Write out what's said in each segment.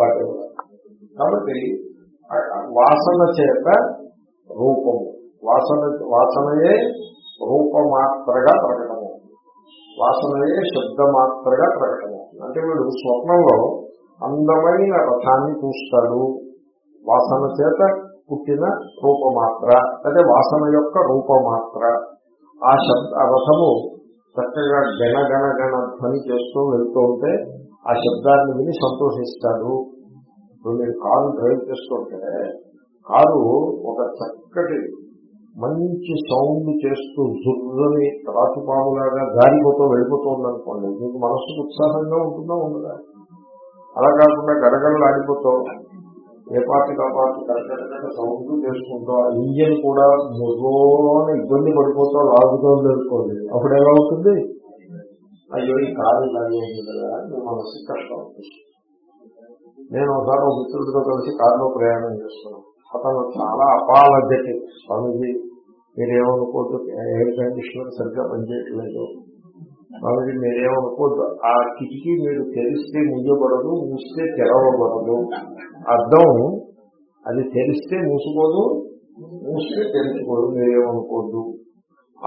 వాటి కాబట్టి వాసన చేత రూపము. వాసన వాసనయే రూపమాత్రగా ప్రకటము వాసనయే శబ్దమాత్రగా ప్రకటము అంటే వీడు స్వప్నంలో అందమైన రథాన్ని చూస్తాడు. వాసన చేత పుట్టిన రూపమాత్ర అంటే వాసన యొక్క రూపమాత్ర. ఆ శబ్ద రథము చక్కగా గణ గణ గణ ధ్వని చేస్తూ వెళ్తూ ఉంటే ఆ శబ్దాన్ని విని సంతోషిస్తాడు. ఇప్పుడు మీరు కారు డ్రైవ్ చేస్తుంటే కారు ఒక చక్కటి మంచి సౌండ్ చేస్తూ జుర్రని త్రాచుపాములాగా గాలిపోతూ వెళ్ళిపోతుంది అనుకోండి మీకు మనస్సుకు ఉత్సాహంగా ఉంటుందా ఉండదా? అలా కాకుండా గడగడలు ఆడిపోతూ ఏ పార్టీ ఆ పార్టీ గడగడ సౌండ్ చేసుకుంటూ ఆ ఇంజన్ కూడా ముర్రోని ఇబ్బంది పడిపోతూ లాగుతూ అనుకోండి అప్పుడు ఎలా అవుతుంది అయ్యో ఈ కారు ఇలాగే ఉంది కదా అని కష్టం అవుతుంది నేను ఒకసారి ఒక మిత్రుడితో కలిసి కారులో ప్రయాణం చేస్తున్నాను. అతను చాలా అపాలజెటిక్. స్వామిజీ మీరేమనుకోవద్దు ఎయిర్ కండిషనర్ సరిగ్గా పనిచేయట్లేదు. స్వామిజీ మీరేమనుకోవద్దు ఆ కిటికీ మీరు తెరిస్తే ముయ్యబడదు మూస్తే తెరవబడదు. అర్థం? అది తెరిస్తే మూసుకోదు మూస్తే తెరుచుకోదు మీరేమనుకోవద్దు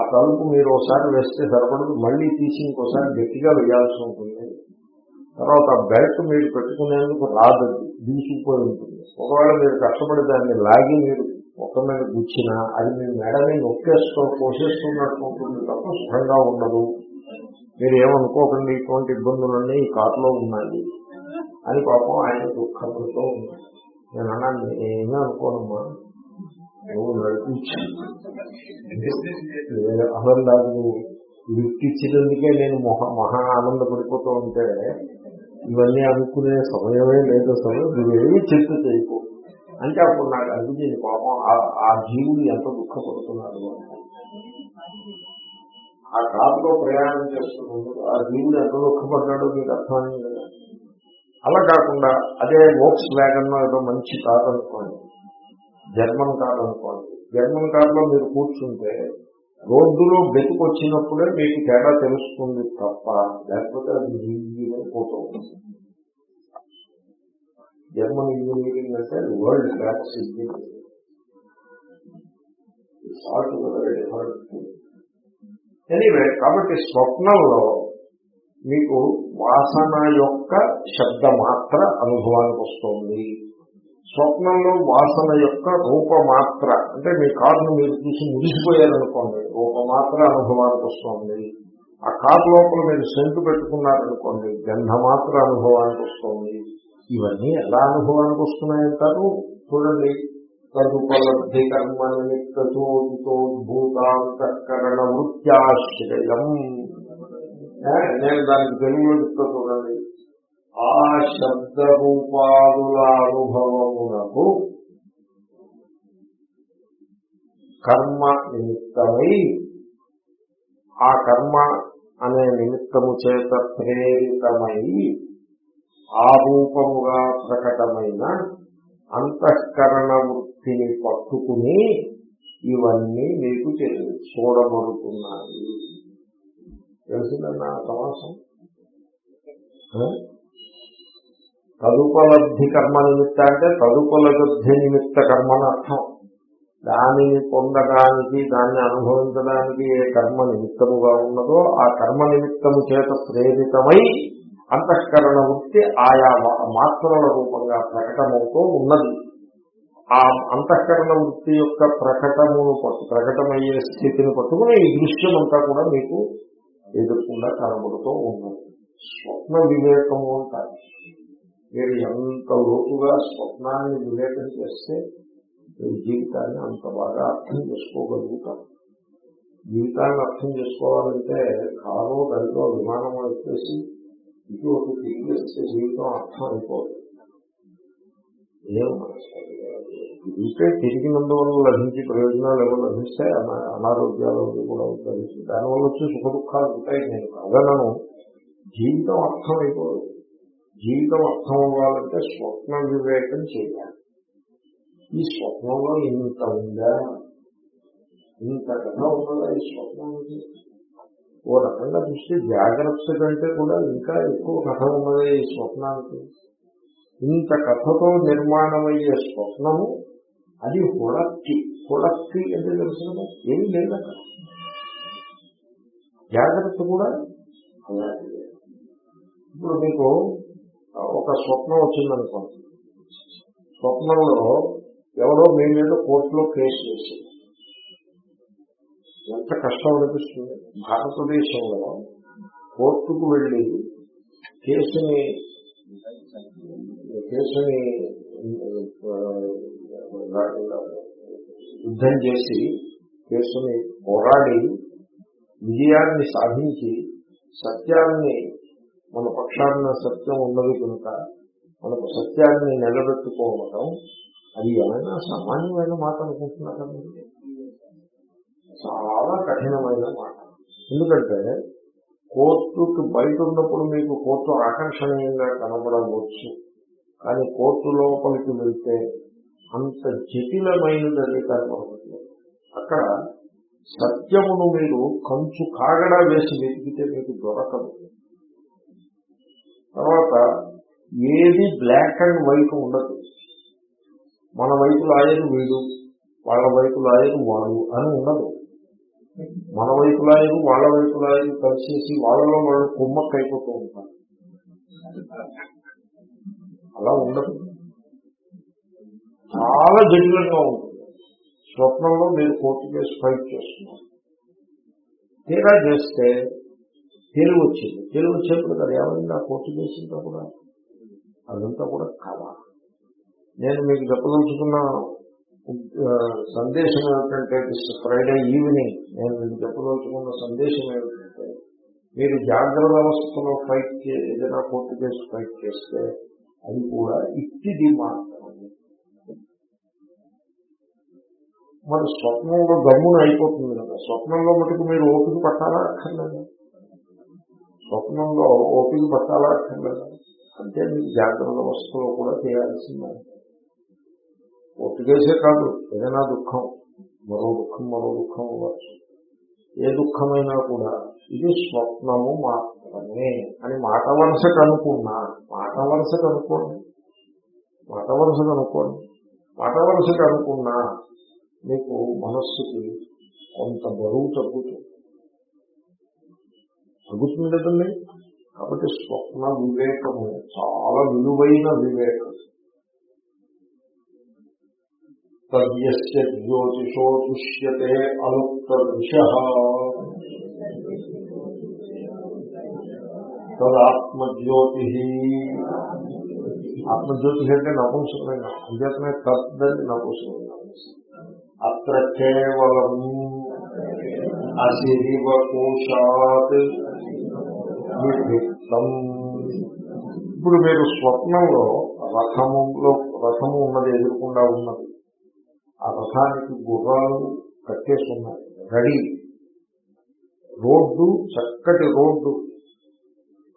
ఆ తలుపు మీరు ఒకసారి వేస్తే సరిపడదు. మళ్ళీ తీసి ఇంకోసారి గట్టిగా వేయాల్సి ఉంటుంది. తర్వాత ఆ బెల్ట్ మీరు పెట్టుకునేందుకు రాదు. దూసుకుపోయి ఉంటుంది. ఒకవేళ మీరు కష్టపడి దాన్ని లాగి మీరు ఒక మీద గుచ్చినా అది మీ మెడని నొక్కేస్తూ పోషిస్తున్నట్టు ఉంటుంది తప్ప సుఖంగా ఉండదు. మీరు ఏమనుకోకండి ఇటువంటి ఇబ్బందులన్నీ ఈ కారులో ఉన్నాయి అని పాపం ఆయన దుఃఖపడుతూ ఉంది నేను అన్నాను ఏమీ అనుకోనమ్మా. నువ్వు నడిపించు అసలు నాకు ఇచ్చినందుకే నేను మహా మహా ఆనందపడిపోతూ ఉంటే ఇవన్నీ అనుకునే సమయమే లేదు సమయం నువ్వేమి చింత చేయకు. అంటే అప్పుడు నాకు అనిపించింది పాపం ఆ- ఆ జీవుడు ఎంత దుఃఖపడుతున్నాడు ఆ కారులో ప్రయాణం చేస్తున్నందుకు ఆ జీవుడు ఎంత దుఃఖపడ్డాడో మీకు అర్థమైంది కదా. అలా కాకుండా అదే వోక్స్ వ్యాగన్ ఏదో మంచి కారు అనుకోండి. జర్మన్ కార్ అనుకోండి. జర్మన్ కార్లో మీరు కూర్చుంటే రోడ్డులో వెతుకొచ్చినప్పుడే మీకు తేడా తెలుస్తుంది తప్ప లేకపోతే అది జీవనం పోతూ ఉంటుంది. జర్మన్ ఇంజనీరింగ్ అంటే వరల్డ్ క్లాస్ ఇంజనీరింగ్ ఎనీవే కాబట్టి స్వప్నంలో మీకు వాసన యొక్క శబ్ద మాత్ర అనుభవానికి వస్తుంది. స్వప్నంలో వాసన యొక్క రూపమాత్ర. అంటే మీ కారును మీరు చూసి ముగిసిపోయారనుకోండి రూపమాత్ర అనుభవానికి వస్తుంది. ఆ కారు లోపల మీరు సెంటు పెట్టుకున్నారనుకోండి గంధమాత్ర అనుభవానికి వస్తుంది. ఇవన్నీ ఎలా అనుభవానికి వస్తున్నాయంటారు? చూడండి. తదుపలబ్ధి కర్మ నిమిత్త భూతాంతకరణ వృత్యాశ్రయం నేను దానికి తెలుగులో చెప్తా చూడండి. ఆ శబ్ద రూపాదుల అనుభవమునకు కర్మ నిమిత్తమై ఆ కర్మ అనే నిమిత్తము చేత ప్రేరితమై ఆ రూపముగా ప్రకటమైన అంతఃకరణ వృత్తిని పట్టుకుని ఇవన్నీ మీకు తెలి- చూడబడుతున్నాయి. తెలిసిందన్న సమాసం? తదుపలబ్ధి కర్మ నిమిత్త అంటే తదుపలబ్ధి నిమిత్త కర్మ అర్థం. దానిని పొందడానికి దాన్ని అనుభవించడానికి ఏ కర్మ నిమిత్తముగా ఉన్నదో ఆ కర్మ నిమిత్తము చేత ప్రేరితమై అంతఃకరణ వృత్తి ఆయా మాత్రల రూపంగా ప్రకటమవుతూ ఉన్నది. ఆ అంతఃకరణ వృత్తి యొక్క ప్రకటమును ప్రకటమయ్యే స్థితిని పట్టుకుని ఈ దృశ్యం అంతా కూడా మీకు ఎదుర్కొండా కనబడుతూ ఉన్నది. స్వప్న వివేకము అంటారు. మీరు ఎంత లోతుగా స్వప్నాన్ని వివేకం చేస్తే మీరు జీవితాన్ని అంత బాగా అర్థం చేసుకోగలుగుతారు. జీవితాన్ని అర్థం చేసుకోవాలంటే కారో రైలు విమానం వచ్చేసి ఇటు ఒక జీవితం అర్థం అయిపోదు. ఏం తిరిగినందువల్ల లభించే ప్రయోజనాలు ఏమో లభిస్తాయి అనారోగ్యాలు కూడా లభిస్తాయి. దానివల్ల వచ్చి సుఖ దుఃఖాలు ఉంటాయి. నేను కాదనను జీవితం అర్థం అయిపోదు. జీవితం అర్థం అవ్వాలంటే స్వప్న వివేకం చేయాలి. ఈ స్వప్నంలో ఇంత ఉందా? ఇంత కథ ఉన్నదా ఈ స్వప్నం ఓ రకంగా చూస్తే జాగ్రత్త కంటే కూడా ఇంకా ఎక్కువ కథ ఉన్నదే ఈ స్వప్నానికి. ఇంత కథతో నిర్మాణమయ్యే స్వప్నము అది హుళక్కి హుళక్కి అంటే తెలుసు ఏమీ లేదు అక్కడ. జాగ్రత్త కూడా అలాంటిదే ఇప్పుడు మీకు ఒక స్వప్నం వచ్చిందనుకోండి స్వప్నంలో ఎవరో మీ మీద కోర్టులో కేసు చేసి ఎంత కష్టం అనిపిస్తుంది. భారతదేశంలో కోర్టుకు వెళ్ళి కేసుని కేసుని యుద్ధం చేసి కేసుని పోరాడి విజయాన్ని సాధించి సత్యాన్ని మన పక్షాన్న సత్యం ఉన్నది కనుక మనకు సత్యాన్ని నిలబెట్టుకోవటం అది ఏమైనా సామాన్యమైన మాట అనుకుంటున్నారండి చాలా కఠినమైన మాట. ఎందుకంటే కోర్టుకి బయట ఉన్నప్పుడు మీకు కోర్టు ఆకర్షణీయంగా కనబడవచ్చు. కానీ కోర్టు లోపలికి వెళ్తే అంత జటిలమైనది అది అక్కడ సత్యమును మీరు కంచు కాగడా వేసి వెతికితే మీకు దొరకదు. తర్వాత ఏది బ్లాక్ అండ్ వైట్ ఉండదు. మన వైపు లాయరు వీడు వాళ్ళ వైపు లాయరు వాడు అని ఉండదు. మన వైపు లాయరు వాళ్ళ వైపు లాయరు కలిసేసి వాళ్ళలో వాళ్ళు కుమ్మక్క అయిపోతూ ఉంటారు. అలా ఉండదు. చాలా జటిలంగా ఉంటుంది. స్వప్నంలో మీరు కోర్టు కేసు ఫైట్ చేస్తున్నారు. తీరా చేస్తే తెలివి వచ్చింది తెలివి వచ్చేప్పుడు కదా ఏమైంది ఆ కోర్టు చేసిందా కూడా అదంతా కూడా కళ నేను మీకు చెప్పదలుచుకున్న సందేశం ఏమిటంటే ఫ్రైడే ఈవినింగ్ నేను మీకు చెప్పదలుచుకున్న సందేశం ఏమిటంటే మీరు జాగ్రత్త వ్యవస్థలో ఫైట్ ఏదైనా కోర్టు కేసు ఫైట్ చేస్తే అది కూడా ఇట్టిది మాత్రమే. మరి స్వప్నంలో గమ్మున అయిపోతుంది కదా. స్వప్నంలో మటుకు మీరు ఓపిక పట్టాలా? అక్కర్లేదు? స్వప్నంలో ఓపిక పట్టాలా? అక్కర్లేదు అంటే మీకు జాగ్రత్త వస్తువులు కూడా చేయాల్సిందే. ఒప్పికేసే కాదు ఏదైనా దుఃఖం. మరో దుఃఖం మరో దుఃఖం అవ్వచ్చు ఏ దుఃఖమైనా కూడా ఇది స్వప్నము మాత్రమే అని మాట వరుసకు అనుకున్నా మాట వరుసకు అనుకోండి. మాట వరుసకు అనుకోండి. మాట వరుసకు అనుకున్నా మీకు మనస్సుకి కొంత బరువు తగ్గుతుంది. తగ్గుతుంది కదండి కాబట్టి స్వప్న వివేకము చాలా విలువైన వివేకం. తద్యస్య జ్యోతిషో దృశ్యతే అలుప్త దిశ తదాత్మజ్యోతి. ఆత్మజ్యోతి అంటే నపుంసకంగా అంచేతనే తద్దని నపుంసకంగా అత్ర కేవలం అసిరివ కోశాత్. విభిక్తం ఇప్పుడు మీరు స్వప్నంలో రథములో రథము ఉన్నది ఎదుర్కొండా ఉన్నది. ఆ రథానికి గుర్రాలు కట్టేసి ఉన్నాయి. రెడీ. రోడ్డు చక్కటి రోడ్డు.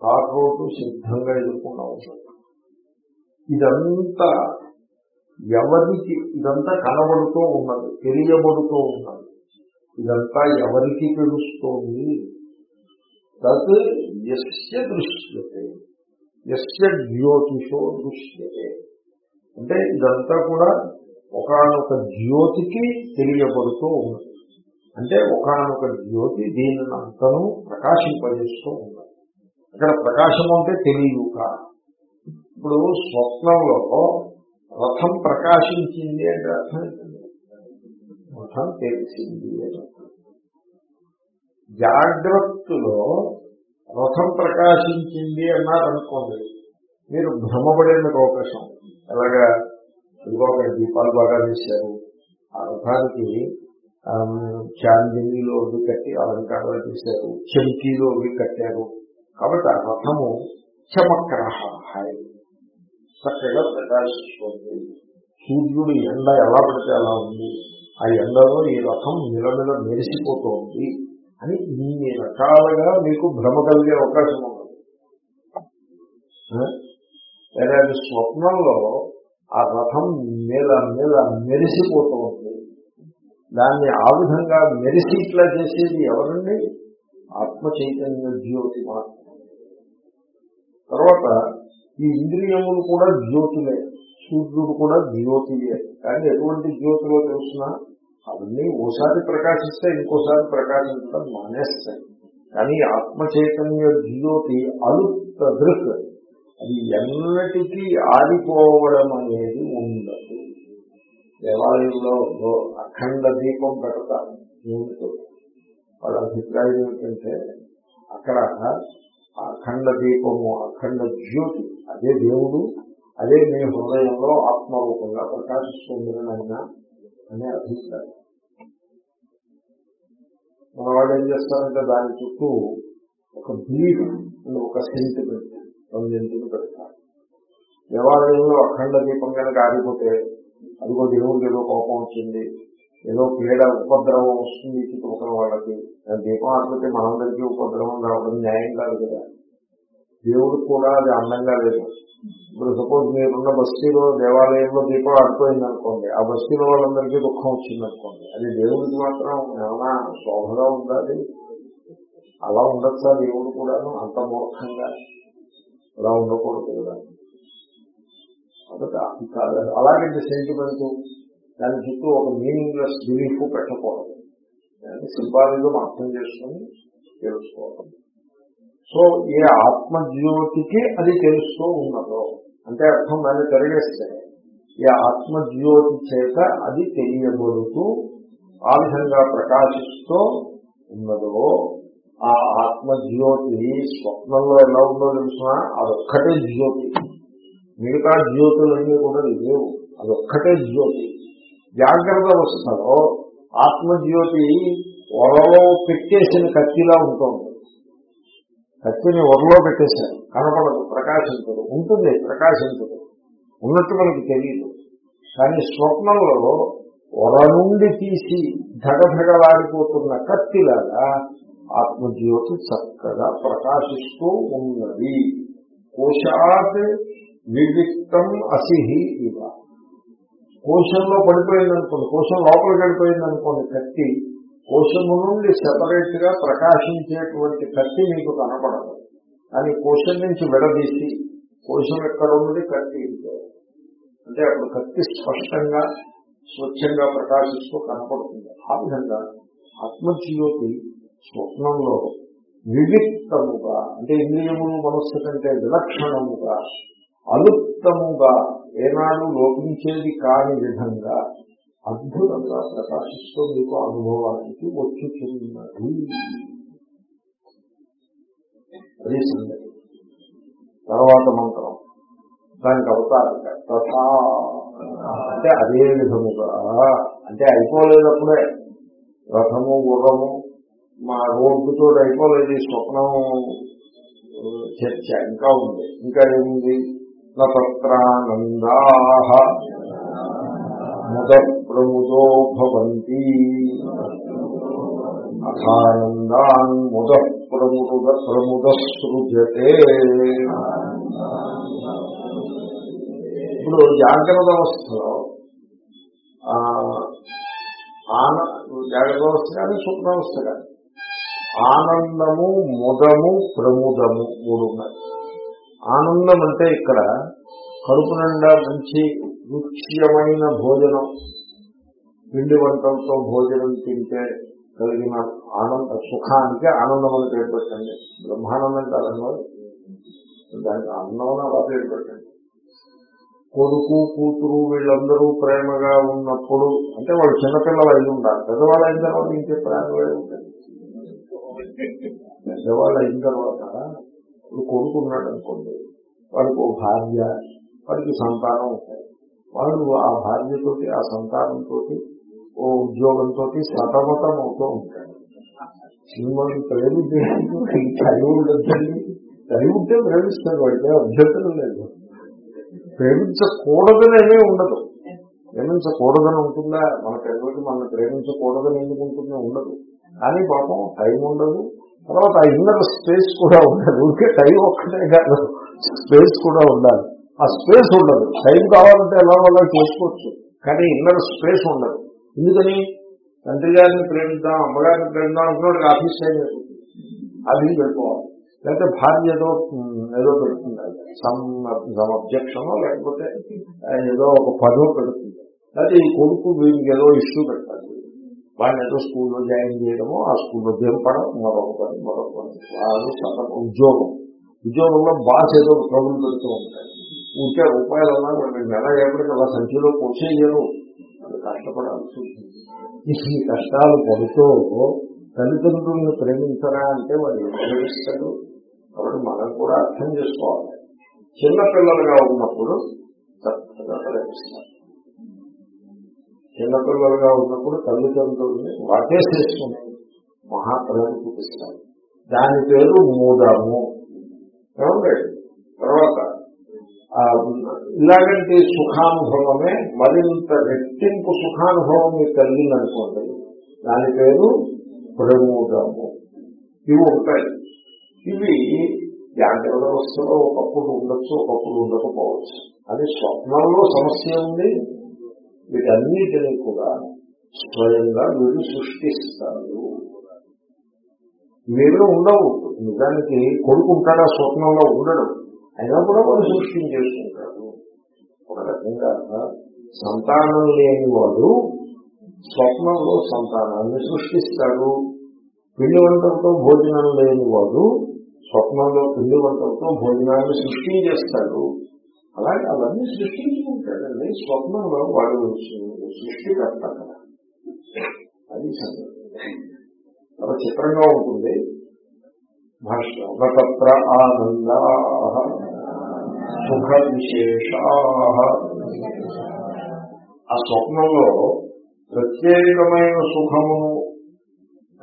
కార్ రోడ్డు సిద్ధంగా ఎదుర్కొండా ఉంటుంది ఇదంతా ఎవరికి ఇదంతా కనబడుతూ ఉన్నది తెలియబడుతూ ఉన్నది. ఇదంతా ఎవరికి తెలుస్తోంది? తత్ ఎస్య దృశ్యతే. ఎస్య జ్యోతిషో దృశ్యతే. అంటే ఇదంతా కూడా ఒకనొక జ్యోతికి తెలియబడుతూ ఉన్నది. అంటే ఒకనొక జ్యోతి దీనిని అంతను ప్రకాశింపజేస్తూ ఉన్నది. అక్కడ ప్రకాశం అంటే తెలియక ఇప్పుడు స్వప్నంలో రథం ప్రకాశించింది అంటే అర్థం రథం తెలిసింది అని. జాగ్రత్తలో రథం ప్రకాశించింది అన్నారనుకోండి మీరు భ్రమపడేందుకు అవకాశం. ఎలాగా ఇంకొక దీపాలు బాగా వేశారు. ఆ రథానికి చాందినీలో అవి కట్టి అలంకారాలు చేశారు చెంకీలో అవి కట్టారు. కాబట్టి ఆ రథము చమక్రహ చక్కగా ప్రకాశిస్తుంది. సూర్యుడు ఎండ ఎలా పడితే అలా ఉంది. ఆ ఎండలో ఈ రథం నిలనిల మెరిసిపోతోంది. అని ఇన్ని రకాలుగా మీకు భ్రమ కలిగే అవకాశం ఉంది లేదా స్వప్నంలో ఆ రథం మీద మీద మెరిసిపోతూ ఉంది. దాన్ని ఆ విధంగా మెరిసి ఇట్లా చేసేది ఎవరండి? ఆత్మ చైతన్య జ్యోతి మాత్రం తర్వాత ఈ ఇంద్రియములు కూడా జ్యోతులే. సూర్యుడు కూడా జ్యోతియే. కానీ ఎటువంటి జ్యోతిలో తెలుసిన? అవన్నీ ఓసారి ప్రకాశిస్తే ఇంకోసారి ప్రకాశించడం మానేస్తాయి కానీ ఆత్మ చైతన్య జ్యోతి అలుప్త దృక్. అది ఎన్నటికీ ఆరిపోవడం అనేది ఉండదు. దేవాలయంలో అఖండ దీపం పెడతారు. నూనెతో వాళ్ళ అభిప్రాయం ఏమిటంటే అక్కడ అఖండ దీపము అఖండ జ్యోతి అదే దేవుడు అదే మీ హృదయంలో ఆత్మరూపంగా ప్రకాశిస్తుందని అయినా అనే అభిప్రాయం మన వాళ్ళు ఏం చేస్తారంటే దాని చుట్టూ ఒక బిలీఫ్ అని ఒక సెంటు సెంటిమెంట్ రెండింటిని పెడతారు. దేవాలయంలో అఖండ దీపం కనుక ఆగిపోతే అదిగో దేవుడికి ఏదో కోపం వచ్చింది ఏదో పీడ ఉపద్రవం వస్తుంది చుట్టుపక్కల వాళ్ళకి. దీపం ఆగిపోతే మనందరికీ ఉపద్రవం రావడం న్యాయం కాదు కదా. దేవుడు కూడా అది అందంగా లేదు. ఇప్పుడు సపోజ్ మీరున్న బస్తీలో దేవాలయంలో దీపం ఆడిపోయింది అనుకోండి ఆ బస్తీలో వాళ్ళందరికీ దుఃఖం వచ్చింది అనుకోండి అది దేవుడికి మాత్రం ఏమైనా శోభగా ఉండాలి అలా అలా ఉండొచ్చా దేవుడు కూడాను? అంత మూర్ఖంగా అలా ఉండకూడదు కదా. కాబట్టి అది కాదు అలాగే సెంటిమెంట్ దాని చుట్టూ ఒక మీనింగ్లెస్ బిలీఫ్ పెట్టకూడదు. దాన్ని సింపాలిజం అర్థం చేసుకుని తెలుసుకోవాలి సో ఏ ఆత్మజ్యోతికి అది తెలుస్తూ ఉన్నదో. అంటే అర్థం దాన్ని తిరగేస్తే ఏ ఆత్మజ్యోతి చేత అది తెలియబడుతూ ఆ విధంగా ప్రకాశిస్తూ ఉన్నదో ఆ ఆత్మజ్యోతి స్వప్నంలో ఎలా ఉందో తెలిసిన? అదొక్కటే జ్యోతి. మిగతా జ్యోతులన్నీ కూడా లేవు. అదొక్కటే జ్యోతి. జాగ్రత్త అవస్థలో ఆత్మజ్యోతి ఒరలో పెట్టేసిన కత్తిలా ఉంటుంది. కత్తిని ఒరలో పెట్టేశారు కనపడదు. ప్రకాశించదు. ఉంటుంది. ప్రకాశించదు. ఉన్నట్టు మనకి తెలియదు కానీ స్వప్నంలో ఒర నుండి తీసి ధగధగలాడిపోతున్న కత్తిలాగా ఆత్మజ్యోతి చక్కగా ప్రకాశిస్తూ ఉన్నది. కోశాత్ వివిక్తం అసిహి ఇవ. కోశంలో పడిపోయిందనుకోండి కోశం లోపలికి వెళ్ళిపోయిందనుకోండి కత్తి కోశము నుండి సెపరేట్గా ప్రకాశించేటువంటి కత్తి మీకు కనపడదు. కానీ కోశం నుంచి విడదీసి కోశం ఎక్కడ ఉంది కత్తి అంటే అప్పుడు కత్తి స్పష్టంగా స్వచ్ఛంగా ప్రకాశిస్తూ కనపడుతుంది. ఆ విధంగా ఆత్మజ్యోతి స్వప్నంలో వివిక్తముగా అంటే ఇంద్రియములు మనస్సు కంటే విలక్షణముగా అలుప్తముగా ఏనాడు లోపించేది కాని విధంగా అద్భుతంగా ప్రకాశిస్తూ మీకు అనుభవానికి వచ్చుతున్నది. అది సంగతి. తర్వాత మంత్రం. దానికి అవతారం తథా. అంటే అదే విధముగా. అంటే అయిపోలేదప్పుడే. రథము గుర్రము మా రోడ్డుతో అయిపోలేదు. స్వప్నం చర్చ ఇంకా ఉంది. ఇంకా ఏముంది? నత్రానందా ముద ప్రముదో భవంతి అథానందాన్ ముద ప్రముద ప్రముద సృజతే ఇప్పుడు జాగ్రత్త అవస్థలో ఆ, ఆన జాగ్రత్త అవస్థ కానీ స్వప్నావస్థ కానీ ఆనందము ముదము ప్రముదము మూడు ఉన్నాయి. ఆనందం అంటే ఇక్కడ కడుపు నిండా మంచి రుచ్యమైన భోజనం పిండి వంటలతో భోజనం తింటే కలిగిన ఆనంద సుఖానికి ఆనందం అని పేరు పెట్టండి బ్రహ్మానందం కాదంలో దానికి ఆనందం అలా పేరు పెట్టండి కొడుకు కూతురు వీళ్ళందరూ ప్రేమగా ఉన్నప్పుడు అంటే వాళ్ళు చిన్నపిల్లలు అయి ఉండాలి. పెద్దవాళ్ళు అయిన తర్వాత ఇంకే ప్రేమగా ఉంటాయి పెద్దవాళ్ళు అయిన తర్వాత ఇప్పుడు కొడుకు ఉన్నాడు అనుకోండి వాడికి ఓ భార్య వాడికి సంతానం ఉంటాయి వాళ్ళు ఆ భార్యతోటి ఆ సంతానంతో ఓ ఉద్యోగంతో సతమతం అవుతూ ఉంటారు సినిమాని ప్రేమించడానికి కలిగి ఉండొద్దండి ఉంటే ప్రేమిస్తాడు వాడికి అభ్యర్థన లేదు. ప్రేమించకూడదనే ఉండదు. ప్రేమించకూడదని ఉంటుందా? మన ప్రేమికి మన ప్రేమించకూడదని ఎందుకుంటుందో ఉండదు. కానీ పాపం టైం ఉండదు. తర్వాత ఆ ఇన్నర్ స్పేస్ కూడా ఉండదు. ఊరికే టైం ఒక్కటే కాదు. స్పేస్ కూడా ఉండాలి. ఆ స్పేస్ ఉండదు. టైం కావాలంటే ఎలా వల్ల చేసుకోవచ్చు కానీ ఇన్నర్ స్పేస్ ఉండదు. ఎందుకని? తండ్రి గారిని ప్రేమిద్దాం అమ్మగారిని ప్రేమిద్దాం అనుకున్నాడు ఆఫీస్ టైం అది ఆఫీస్ వెళ్ళిపోవాలి లేకపోతే భార్య ఏదో ఏదో పెడుతుంది. సమ్ సమ్ అబ్జెక్షన్ లేకపోతే ఏదో ఒక పదో పెడుతుంది. లేకపోతే ఈ కొడుకు వీరికి ఏదో ఇష్యూ పెడతాడు వాడిని ఏదో స్కూల్లో జాయిన్ చేయడమో ఆ స్కూల్లో దింపడం మరొక పని మరొక పని. వాళ్ళు ఉద్యోగం. ఉద్యోగంలో బాస్ ఏదో ట్రబుల్ పెడుతూ ఉంటాయి ఊరికే రూపాయలు అన్నా నెల ఎప్పటికీ అలా సంఖ్యలో కూర్చేయరు అది కష్టపడాల్సి ఉంటుంది. ఈ కష్టాలు పడుతూ తల్లిదండ్రులను ప్రేమించరా అంటే వాళ్ళు ప్రేమిస్తారు కాబట్టి మనం కూడా అర్థం చేసుకోవాలి. చిన్నపిల్లలుగా ఉన్నప్పుడు చక్కగా ప్రేమిస్తారు. చిన్నపిల్లలుగా ఉన్నప్పుడు తల్లిదండ్రుల్ని వాటేసేసుకుని మహాప్రేమ చూపిస్తారు దాని పేరు మూడము ఏమండి? తర్వాత ఇలాగంటి సుఖానుభవమే మరింత రెట్టింపు సుఖానుభవం మీకు కలిగిందనుకోండి దాని పేరు ప్రమోదము. ఇవి ఉంటాయి. ఇవి జాగ్రత్త వ్యవస్థలో ఒకప్పుడు ఉండొచ్చు ఒకప్పుడు ఉండకపోవచ్చు. అది స్వప్నంలో సమస్య ఉంది వీటన్నిటినీ కూడా స్వయంగా వీడు సృష్టిస్తారు మీరు ఉండవు నిజానికి కొడుకుంటాడా స్వప్నంలో ఉండడం. అయినా కూడా వాడు సృష్టించేసుకుంటాడు ఒక రకంగా సంతానం లేని వాడు స్వప్నంలో సంతానాన్ని సృష్టిస్తాడు. పిండి వంటలతో భోజనం లేని వాడు స్వప్నంలో పిండి వంటలతో భోజనాన్ని సృష్టించేస్తాడు. అలాగే అవన్నీ సృష్టించుకుంటాడండి స్వప్నంలో వాడు సృష్టికర్త కదా. అది సంగతి. చాలా చిత్రంగా ఉంటుంది. భాష్యం ఆనందా సుఖ విశేషా ఆ స్వప్నంలో ప్రత్యేకమైన సుఖమును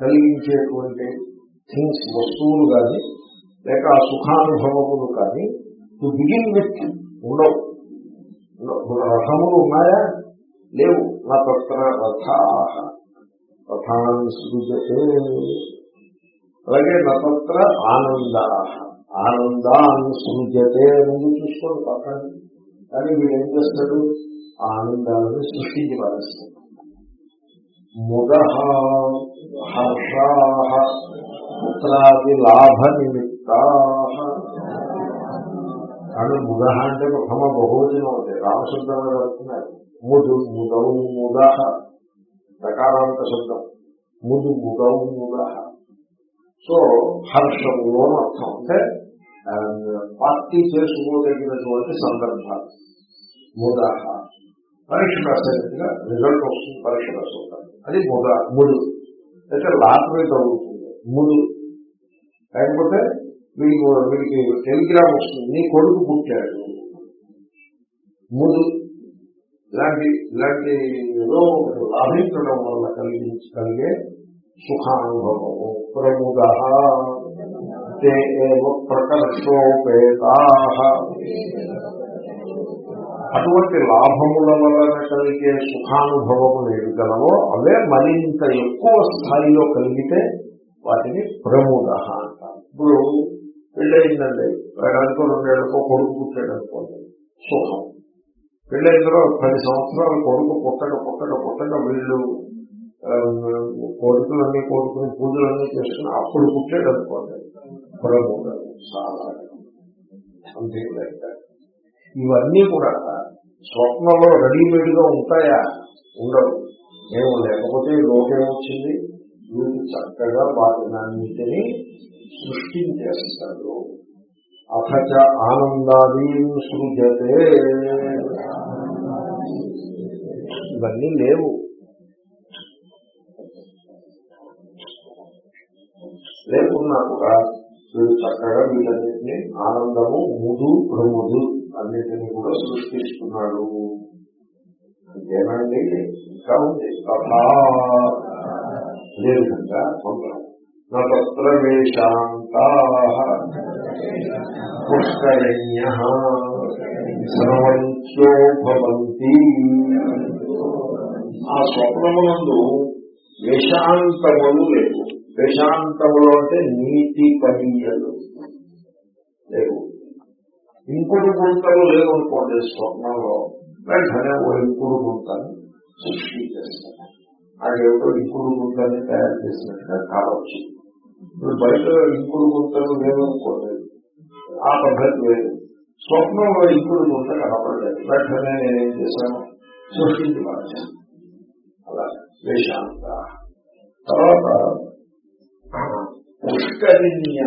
కలిగించేటువంటి థింగ్స్ వస్తువులు కానీ లేక ఆ సుఖానుభవములు కానీ టు బిగిన్ విత్ ఉండవు. రథములు ఉన్నాయా? లేవు. నా తత్ర రథా. రథాన్ని సృజతే అలాగే నతత్ర ఆనంద ఆనందాన్ని సృజతే ముందు చూసుకోండి పక్కన. కానీ వీడు ఏం చేస్తాడు ఆ ఆనందాలను సృష్టించి పారేస్తాడు ముద హర్షా పుత్రాది లాభ నిమిత్త. కానీ ముదహ అంటే ప్రథమ బహువచనం అంటే రామశబ్దంలో చెప్తున్నారు ముదు ముదవు ముదహ ప్రకారాంత శబ్దం. ముదు ముదవు ముదహ సో హర్షములో అని అర్థం. అంటే పార్టీ చేసుకోదగినటువంటి సందర్భాలు. ముద పరీక్ష రాసేట్టుగా రిజల్ట్ వస్తుంది పరీక్ష రాసుకుంటారు. అది ముద ముడు. అయితే లాటరీ తగ్గుతుంది ముడు. లేకపోతే వీడికి వీడికి టెలిగ్రామ్ వస్తుంది నీ కొడుకు పుట్టాడు. ముడు. ఇలాంటి ఇలాంటి ఏదో ఒకటి లాభించడం వల్ల కలిగించగలిగే సుఖానుభవము ప్రముద తే ప్రకర్షోపేతా. అటువంటి లాభముల వలన కలిగే సుఖానుభవములు ఏవి గలవో అవే మరింత ఎక్కువ స్థాయిలో కలిగితే వాటిని ప్రముద అంటారు. ఇప్పుడు పెళ్ళయిందండి. ఏడాదికో రెండేళ్ళకో కొడుకు పుట్టాడు అనుకోండి. సుఖం. పెళ్ళైన తర్వాత పది సంవత్సరాలు కొడుకు పుట్టక పుట్టక పుట్టక వీళ్ళు కోరికలన్నీ కోరుకుని పూజలన్నీ చేసుకుని అప్పుడు పుట్టాడు అనుకోండి. ప్రముద అంతే ఇవన్నీ కూడా స్వప్నంలో రెడీమేడ్గా ఉంటాయా? ఉండవు. మేము లేకపోతే ఈ లోకం వచ్చింది. వీళ్ళు చక్కగా వాటినన్నిటినీ సృష్టించేస్తాడు అథచ ఆనందాదీ సృజతే. ఇవన్నీ లేవు. లేకున్నా కూడా వీడు చక్కగా వీటన్నిటిని ఆనందము ముదు ప్రముదు అన్నిటిని కూడా సృష్టిస్తున్నాడు. అంతేనండి. ఇంకా ఉంది. తథా. అదేవిధంగా పుష్కరణ్య. సర్వంత్యో ఆ స్వప్నమునందు వేషాంతములు లేవు. వేషాంతములు అంటే నీతి పనీయలు లేవు. ఇంకుడు గుంతలు లేవనుకోండి స్వప్నంలో వెంటనే ఓ ఇంకుడు గుంతని సృష్టి చేస్తాను అదేమిటో ఇంకుడు గుంతని తయారు చేసినట్టుగా కావచ్చు. ఇప్పుడు బయట ఇంకుడు గుంతలు లేవనుకోండి ఆ పద్ధతి లేదు. స్వప్నంలో ఇంకుడు గుంత కనపడలేదు. వెంటనే నేనేం చేశాను సృష్టించి మార్చాను అలా వేషాంత తర్వాత పుష్కరిణ్య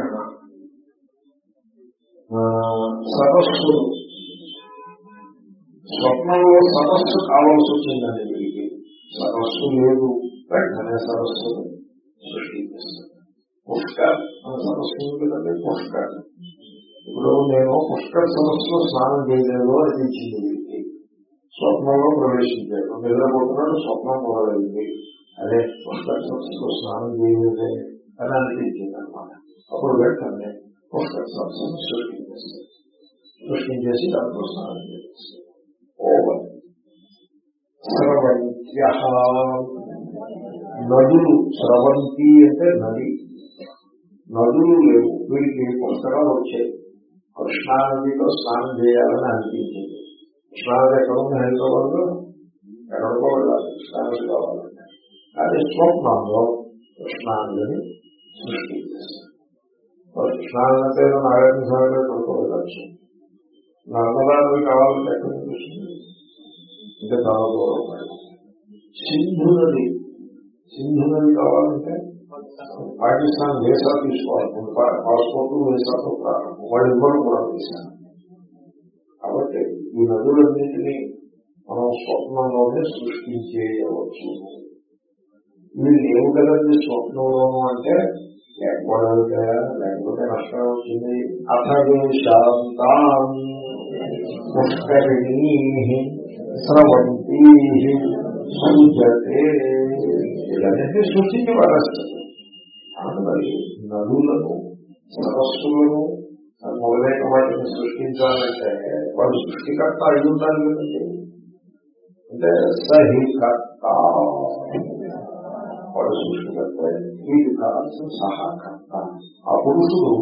సరస్సు. స్వప్నంలో సరస్సు కావాల్సి వచ్చిందండి వీడికి. సరస్సు లేదు. వెంటనే సరస్సు. సృష్టి పుష్కర్ సరస్సు కదండి పుష్కర్. ఇప్పుడు నేను పుష్కర్ సరస్సులో స్నానం చేయలేదు అని వీడికి. స్వప్నంలో ప్రవేశించాడు నిద్రపోతున్నాడు స్వప్నం మొదలైంది. అదే పుష్కర్ సరస్సులో స్నానం చేయలేదే. అని అనిపించింది అనమాట అప్పుడు వెంటనే పుష్కర్ సరస్సును సృష్టించేస్తాడు సృష్టించేసి దాంట్లో స్నానం చేస్తాడు ఓవర్. స్రవంత్య నదులు స్రవంతి అంటే నది. నదులు లేవు. వీడికి పుస్తకాలు వచ్చాయి. కృష్ణానదిలో స్నానం చేయాలని అనిపించింది. కృష్ణానది ఎక్కడ ఉంది? హైదరాబాద్లో ఎక్కడికో వెళ్ళాలి. కావాలంటే. కానీ స్వప్నంలో కృష్ణానదిని సృష్టి అంటే నారాయణ స్వామి ఎక్కడికో వెళ్ళచ్చు నర్మదా నది కావాలంటే ఎక్కడ కృష్ణ ఇంకా చాలా దూరం సింధు నది సింధు నది కావాలంటే పాకిస్తాన్ వీసా తీసుకోవాలి పాస్పోర్ట్ వీసాతో ప్రారంభం. వాళ్ళు ఇవ్వడం కూడా వీసా కాబట్టి ఈ నదులన్నింటినీ మనం స్వప్నంలోనే సృష్టించేయవచ్చు. వీళ్ళు ఏమి కదండి స్వప్నంలోనూ అంటే లేకపోతే లేకపోతే నష్టం వచ్చింది అతడు శాంతాం పుష్కరిణీ స్రవంతి సృజతే ఇవన్నీ సృష్టించి పడేస్తారు నదులను సరస్సులను మొదలైన వాటిని సృష్టించాలంటే వాడు సృష్టికర్త అయి ఉండాలి కదండి అంటే సహికర్త వాడు సృష్టికర్త వీటి కావాల్సిన సహాకర్త ఆ పురుషుడు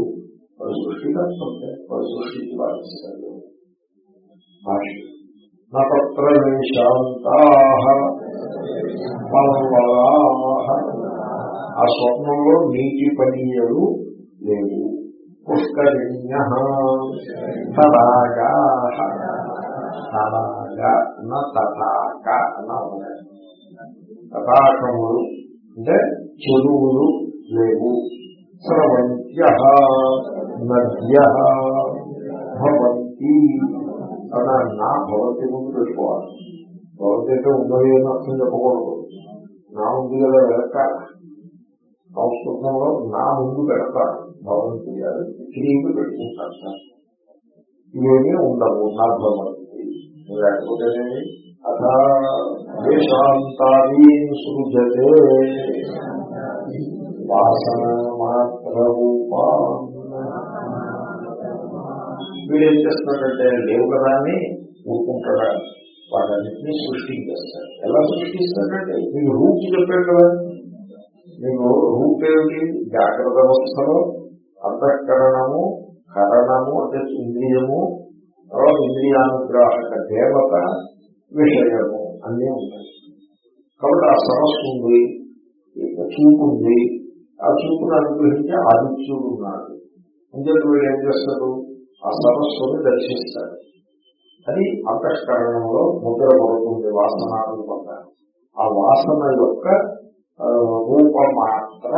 వాడు సృష్టికర్త ఉంటే వాడు సృష్టించి వాడిస్తాడు భాష నత్ర శాంతా ఆ స్వప్నంలో నీటి పనీయలు లేవు. పుష్కరిణ్య తడాగా తడాగా తటాక తటాకములు అంటే చెరువులు లేవు. స్రవంత్య నద్య భవంతి. అలా నా భవంతి ముందు పెట్టుకోవాలి భవంతి అంటే ఉన్నది అని అర్థం చెప్పకూడదు. నా ఉంది కదా వెనకాల. సంస్కృతంలో నా ముందు పెడతారు భవంతి గారు క్రీమి పెట్టుకుంటారు సార్ ఇవేమీ ఉండవు. నా భవంతి. లేకపోతేనేమి అథా సృజతే. వాసన మాత్ర వీడు ఏం చేస్తున్నాడంటే లేవు కదా అని ఊరుకుంటాడా. వాటన్నింటినీ సృష్టించేస్తాడు. ఎలా సృష్టిస్తాడంటే మీకు రూపు చెప్పాడు కదా. మీకు రూప్ ఏమిటి? జాగ్రత్త అవస్థలో అంతఃకరణము కరణము అంటే ఇంద్రియము తర్వాత ఇంద్రియానుగ్రాహక దేవత విషయము అన్నీ ఉంటాయి కాబట్టి ఆ సమస్య ఉంది చూపు ఉంది. ఆ చూపును అనుగ్రహించి ఆదిత్యుడు ఉన్నాడు. అంటే వీళ్ళు ఏం చేస్తారు ఆ సమస్యను దర్శిస్తారు అది అంతఃకరణంలో ముద్ర పడుతుంది వాసన రూపంగా ఆ వాసన యొక్క రూపమాత్ర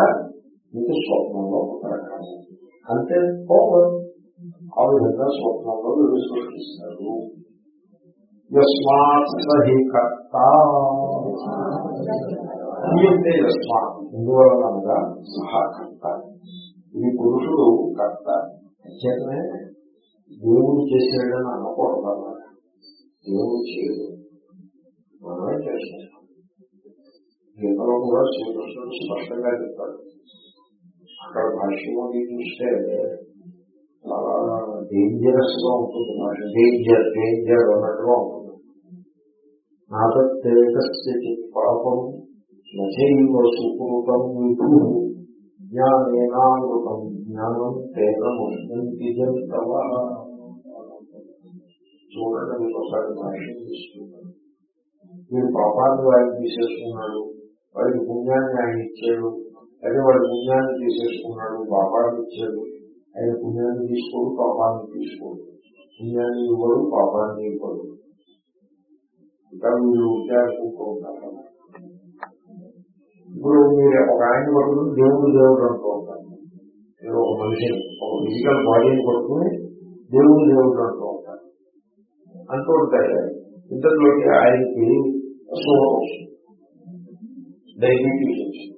మీకు స్వప్నంలో రకము అంతే ఓవర్ ఆ విధంగా స్వప్నంలో వీళ్ళు సృష్టిస్తారు యస్మాత్ సహి కర్త అంటే యస్మాత్ ఇందువలనగా సహా కర్త ఈ పురుషుడు కర్త. అంచేతనే దేవుడు చేసేయడని అనుకోవడం అన్నమాట. దేవుడు చేయడు. మనమే చేస్తున్నాం గీతలో కూడా శ్రీకృష్ణుడు స్పష్టంగా చెప్తాడు అక్కడ భాష్యము చూస్తే చాలా డేంజరస్గా ఉంటుంది. డేంజర్ డేంజర్ అన్నట్టుగా ఉంటుంది. నాతేకస్య పాపం నచైవ సుకృతం విభు జ్ఞానేనామృతం జ్ఞానం తేన ముష్యంతి జంతవ. చూడండి మీకు ఒకసారి భాష్యం తీసుకుంటాను మీరు పాపాన్ని ఆయన తీసేసుకున్నాడు వాడికి పుణ్యాన్ని ఆయన ఇచ్చాడు అదే వాడి పుణ్యాన్ని తీసేసుకున్నాడు పాపాన్ని ఇచ్చాడు ఆయన పుణ్యాన్ని తీసుకోడు పాపాన్ని తీసుకోడు. పుణ్యాన్ని ఇవ్వడు పాపాన్ని ఇవ్వడు. ఇంకా వీళ్ళు ఉద్యోగుకుంటూ ఉంటారు ఇప్పుడు మీరు ఒక ఆయన పడుకుని దేవుడు దేవుడు అంటూ ఉంటారు నేను ఒక మనిషిని ఒక ఫిజికల్ బాడీని పడుకుని దేవుడు దేవుడు అంటూ ఉంటారు అంటూ ఉంటాయి ఇంతలోకి ఆయనకి షుగర్ వస్తుంది డయాబెటీస్ వచ్చింది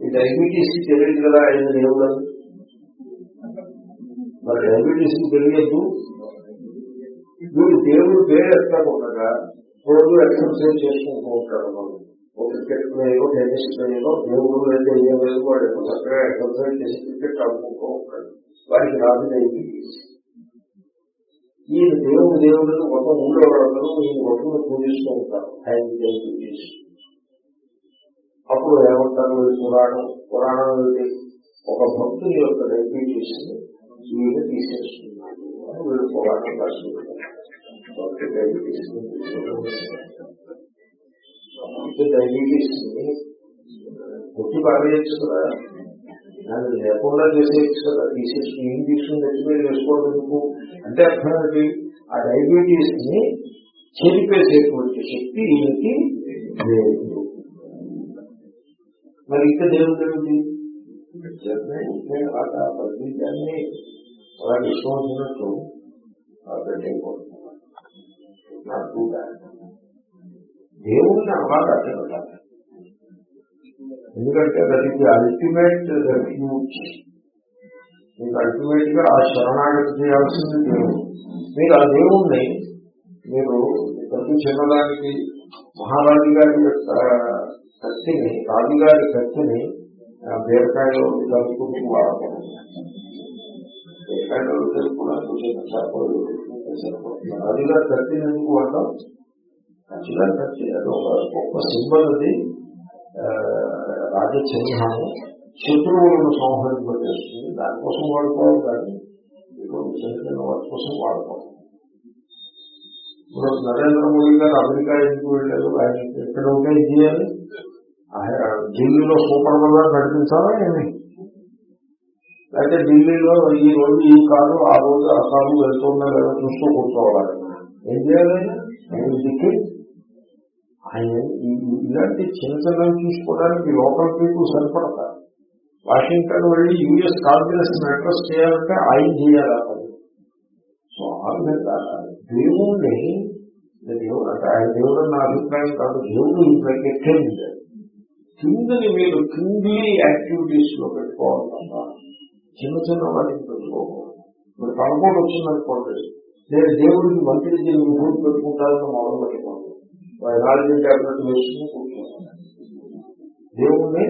ఈ డైబెటీస్ తెలియదు. కదా ఆయన దేవుడు మరి డైబెటీస్ తెలియదు వీడు దేవుడు పేరు ఎత్తకుండా రోజు ఎక్సర్సైజ్ చేసుకుంటూ ఉంటారు మనం ఒక క్రికెట్ ప్లేయర్ టెన్నిస్ ప్లేయర్ దేవుడు లేదా ఏం లేదు వాడు చక్కగా ఎక్సర్సైజ్ చేసి క్రికెట్ ఆడుకుంటూ ఉంటాడు. వారికి రాదు డయాబెటీస్ ఈయన దేవుడు దేవుడు ఒక ఊళ్ళో వాళ్ళందరూ ఈయన ఒట్టును పూజిస్తూ ఉంటారు. ఆయన డయాబెటీస్ అప్పుడు ఏమంటారు పురాణం పురాణం ఒక భక్తుని యొక్క డయాబెటీస్ చేసి ఈయన తీసేస్తున్నాడు అని వీళ్ళు పురాణం రాసుకుంటారు. భక్తి డయాబెటీస్ కొట్టి పారేయచ్చు కదా దాన్ని లేకుండా చేసేయచ్చు కదా తీసేసి ఏం తీసుకుని నెత్తి చేసుకోవడం ఎందుకు అంటే అర్థం ఏంటి ఆ డయాబెటీస్ని చెరిపేసేటువంటి శక్తి ఈయనకి లేదు మరి ఇంకా దేవుడు ఏమిటి అలాగా ప్రపంచాన్ని అలా ఇష్టం వచ్చినట్టు పెట్టేయకూడదు నాకు దేవుడిని అలాగా పెట్టాలి ఎందుకంటే దానికి అల్టిమేట్ రెఫ్యూజ్ మీకు అల్టిమేట్గా ఆ శరణాగతి చేయాల్సింది దేవుడు మీరు ఆ దేవుణ్ణి మీరు ప్రతి చిన్నదానికి మహారాజు గారి యొక్క కత్తిని రాజుగారి కత్తిని ఆ, బీరకాయలో కలుపుకుని వాడకూడదు బీరకాయలో తెలుపుకోవడానికి చిన్న కట్టిన ఎందుకు అంటాం రాజుగారి కట్టి అది ఒక గొప్ప సింబల్ అది. ఆ, రాజ చిహ్నము శత్రువులను సంహరింపజేస్తుంది. దానికోసం వాడుకోవాలి కానీ ఇప్పుడు చిన్న వాటి కోసం వాడుకోవాలి. ఇప్పుడు నరేంద్ర మోడీ గారు అమెరికా ఎందుకు వెళ్ళారు? ఆయన ఎక్కడ ఉంటే ఇది చేయాలి ఆయన ఢిల్లీలో సూపర్ బజార్ నడిపించాలా ఏమి? అయితే ఢిల్లీలో ఈ రోజు ఈ కారు ఆ రోజు ఆ కారు వెళ్తుందా లేదో చూస్తూ కూర్చోవాలి. ఏం చేయాలి? ఆయన? ఇలాంటి చిన్న చిన్న చూసుకోవడానికి లోకల్ పీపుల్ సరిపడతారు. వాషింగ్టన్ వెళ్ళి యూఎస్ కాంగ్రెస్ అడ్రస్ చేయాలంటే ఆయన చేయాలి ఆ సో ఆ విధంగా దేవుణ్ణి దేవుడు అంటే ఆయన దేవుడు నా అభిప్రాయం కాదు దేవుడు ఇంట్లోకి కింద కిందని మీరు కింది యాక్టివిటీస్లో పెట్టుకోవాలి. చిన్న చిన్న వాటికి పెట్టుకోకూడదు ఇప్పుడు పదకొండు వచ్చిందనుకోండి నేను దేవుడికి మంత్రి జీవి మూడు పెట్టుకుంటానని మొదలు పెట్టుకోండి ఎనాలజీ ట్యాబ్లెట్ వేసుకుని కూర్చున్నాను. దేవుణ్ణి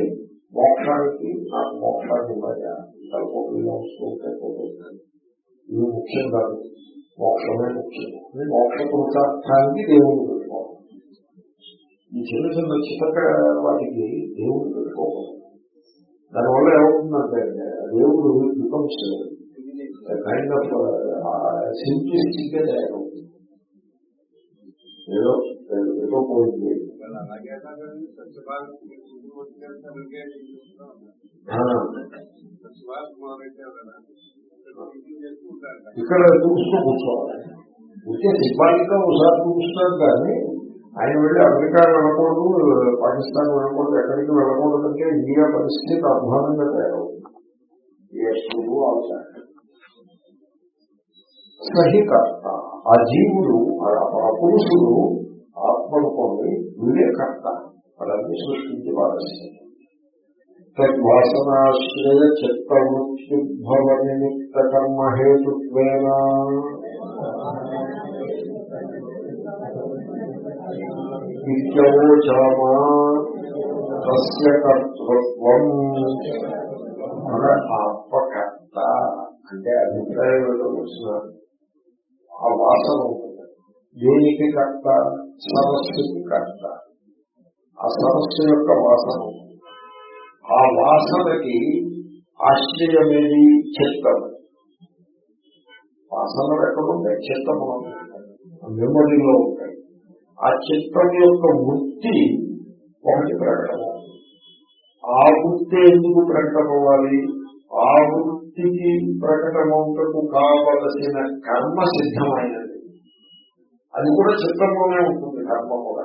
మోక్షానికి నాకు మోక్షాన్ని ఇవ్వాలి తలపోటుగా వస్తూ ఉంటాయి పోతుంటాయి ఇవి ముఖ్యం కాదు. మోక్షమే ముఖ్యం. మోక్ష పురుషార్థానికి దేవుడిని పెట్టుకోవాలి. ఈ చిన్న చిన్న చితక వాటికి దేవుడిని పెట్టుకోకూడదు. దానివల్ల ఏమవుతుందంటే దేవుడు బికమ్స్ కైండ్ ఆఫ్ సింప్లిస్టిక్గా తయారవుతుంది. ఏదో ఏదో పోయింది ఇక్కడ చూస్తూ కూర్చోవాలి. సిబ్బందిగా ఒకసారి చూస్తున్నాడు కానీ ఆయన వెళ్ళి అమెరికా వెళ్ళకూడదు పాకిస్తాన్ వెళ్ళకూడదు ఎక్కడికి వెళ్ళకూడదు అంటే ఇండియా పరిస్థితి అధ్వానంగా తయారవుతుంది. సహికర్త ఆ జీవుడు ఆ పురుషుడు ఆత్మనుకోని వీడే కర్త వాళ్ళని సృష్టించి వారసి తద్వాసనాశ్రయ చిత్తవృత్యుద్భవ నిమిత్త కర్మహేతుత్వేనా విద్యవోచామా తస్య కర్తృత్వం మన ఆత్మకర్త అంటే అభిప్రాయం ఏదో వచ్చిన ఆ వాసన ఉంటుంది. దేనికి కర్త? సమస్యకి కర్త. ఆ సమస్య యొక్క వాసన ఆ వాసనకి ఆశ్చర్యమేది చిత్తం వాసనలు ఎక్కడుంటే ఉంటాయి చిత్తము మెమొరీలో ఉంటాయి. ఆ చిత్తం యొక్క వృత్తి ఒకటి ప్రకటన. ఆ వృత్తి ఎందుకు ప్రకటమవ్వాలి ఆ వృత్తికి ప్రకటమవుటకు కావలసిన కర్మ సిద్ధమైనది. అది కూడా చిత్రంలోనే ఉంటుంది కర్మ కూడా.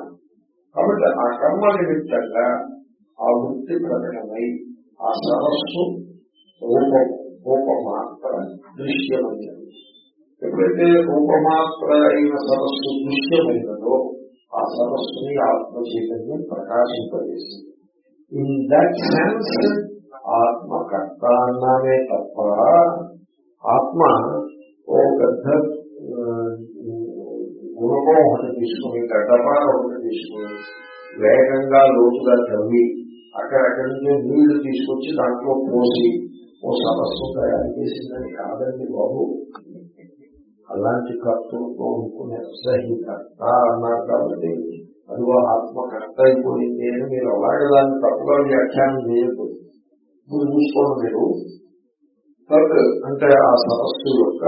కాబట్టి ఆ కర్మ నిమిత్తంగా ఆ వృత్తి ప్రకటమై ఆ సరస్సు రూపం రూపమాత్ర దృశ్యమైనది. ఎప్పుడైతే రూపమాత్ర అయిన సరస్సు దృశ్యమైనదో ఆ సరస్సుని ఆత్మ చైతన్యం ప్రకాశింపజేసింది ఇన్ దట్ సెన్స్ ఆత్మకర్త అన్నామే తప్ప ఆత్మ ఓ పెద్ద గుణకం ఒకటి తీసుకుని గడ్డపార ఒకటి తీసుకుని వేగంగా లోతుగా తవ్వి అక్కడక్కడి నుంచి నీళ్ళు తీసుకొచ్చి దాంట్లో పోసి ఓ సరస్సు తయారు చేసిందని కాదండి బాబు అలాంటి కర్తృత్వం అనుకునే సహికర్త అన్నారు కాబట్టి అదిగో ఆత్మకర్త అయిపోయింది అని మీరు అలాగే దాన్ని తప్పుగా వ్యాఖ్యానం చేయకూడదు. ఇప్పుడు చూసుకోండి మీరు. తత్ అంటే ఆ సరస్సు యొక్క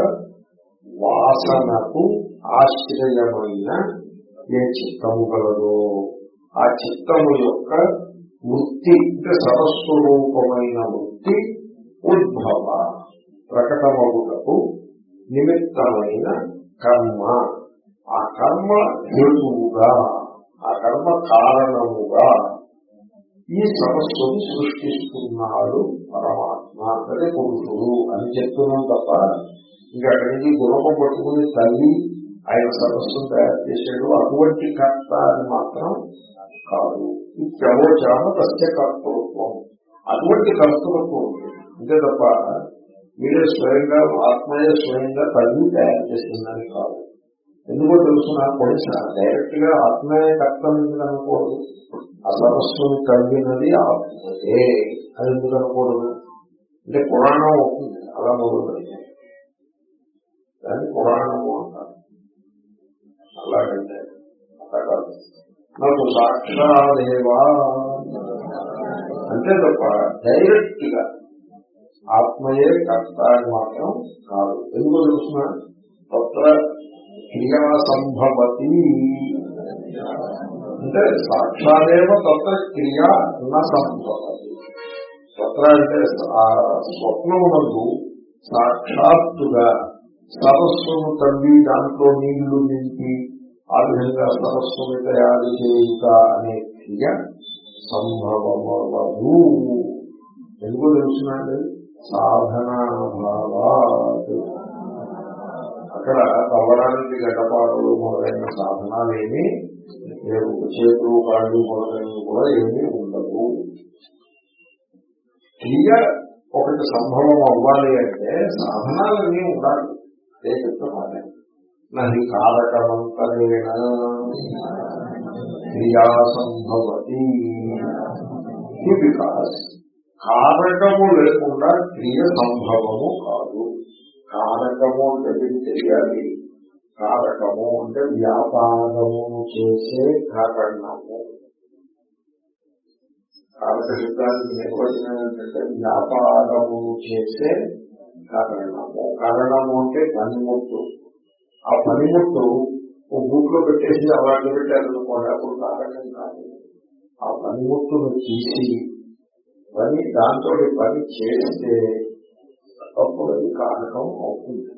వాసనకు ఆశ్చర్యమైన ఏ చిత్తము కలదో ఆ చిత్తము యొక్క వృత్తి అంటే సరస్సు రూపమైన వృత్తి ఉద్భవ ప్రకటమగుటకు నిమిత్తమైన కర్మ. ఆ కర్మ హేతువుగా ఆ కర్మ కారణముగా ఈ సమస్యను సృష్టిస్తున్నాడు పరమాత్మ. అంటే పురుషుడు అని చెప్తున్నాం తప్ప ఇంకా అక్కడి నుంచి గుణపం పట్టుకుని తల్లి ఆయన సమస్యను తయారు చేశాడు. అటువంటి కర్త అని మాత్రం కాదు. ప్రవోచామ తస్య కర్తృత్వం. అటువంటి కర్తృత్వం. అంతే తప్ప మీరే స్వయంగా ఆత్మయే స్వయంగా తల్లి తయారు చేసిందని కాదు. ఎందుకో తెలుసిన కొలిస డైరెక్ట్గా ఆత్మయే కర్తవ్యం అనుకోదు అనకూడదు. అసమస్సుని కలిగినది ఆత్మయే అది ఎందుకు అనకూడదు? అంటే పురాణం అవుతుంది. అలా మొదలు దాన్ని పురాణము అంటారు. అలాగంటే అలా కాదు నాకు సాక్షాదేవా అంటే తప్ప డైరెక్ట్గా ఆత్మయే కర్త అని మాత్రం కాదు. ఎందుకో తెలుసిన? తత్ర క్రియా సంభవతి. అంటే సాక్షాదేవ తత్ర క్రియ నా సంభవతి. తత్ర అంటే ఆ స్వప్నమునందు సాక్షాత్తుగా సరస్సును తవ్వి దాంట్లో నీళ్ళు నింపి ఆ విధంగా సరస్సుని తయారు చేయుట అనే క్రియ సంభవమవదు. ఎందుకో తెలుసునండి సాధనాభావాత్ అక్కడ తవ్వడానికి గడ్డపాటలు మొదలైన సాధనాలేమి లేవు చేతులు కాళ్ళు మొదలైనవి కూడా ఏమీ ఉండవు. క్రియ ఒకటి సంభవం అవ్వాలి అంటే సాధనాలన్నీ ఉండాలి. అదే చెప్తున్నా నది కారకమంతరేణ క్రియా సంభవతి బికాస్ కారకము లేకుండా క్రియ సంభవము కాదు. కారకము అంటే మీకు తెలియాలి. కారకము అంటే వ్యాపారము చేసే కారణము. కారక శబ్దానికి నిర్వచనం ఏంటంటే వ్యాపారము చేసే కారణము. కారణము అంటే పనిముట్టు. ఆ పనిముట్టు ఓ బూట్లో పెట్టేసి అలాంటి పెట్టారనుకోండి అప్పుడు కారకం కాదు. ఆ పనిముట్టును తీసి పని దాంతో పని చేస్తే అప్పుడు అది కారకం అవుతుంది.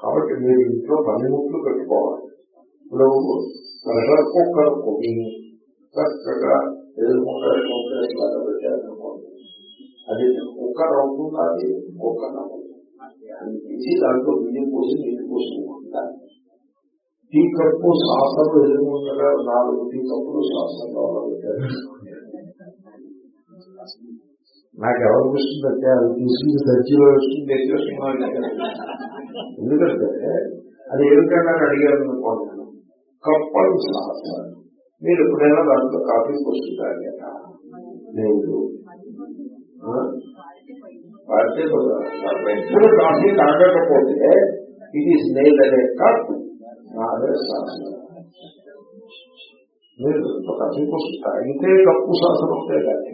కాబట్టి మీరు ఇంట్లో పని ముట్లు పెట్టుకోవాలి. ఇప్పుడు ప్రెషర్ కుక్కర్ కొని చక్కగా ఎదుర్కొంటే కుక్కర్ లాగా పెట్టారనుకోండి అది కుక్కర్ అవుతుందా అది కుక్కర్ అది దాంట్లో బియ్యం పోసి నీళ్ళు పోసుకుంటారు టీ కప్పు సాసలు ఎదుర్కొండగా నాలుగు టీ కప్పులు సాసంలో పెట్టారు. నాకు ఎవరు వస్తుందంటే అది తీసుకుని సజ్జీలో వస్తుంది ఎందుకంటే అది ఏమిటన్నా అడిగారు అనుకోండి కప్పలు సాస్తారు మీరు ఎప్పుడైనా దాంట్లో కాఫీ పోస్తుంటారు కదా? లేదు. ఎప్పుడు కాఫీ తాగకపోతే ఇది స్నేహిత్ అనే కప్ నాదే శాసనం మీరు కాఫీ పోసి తాగితే కప్పు శాసనం అవుతాయి కానీ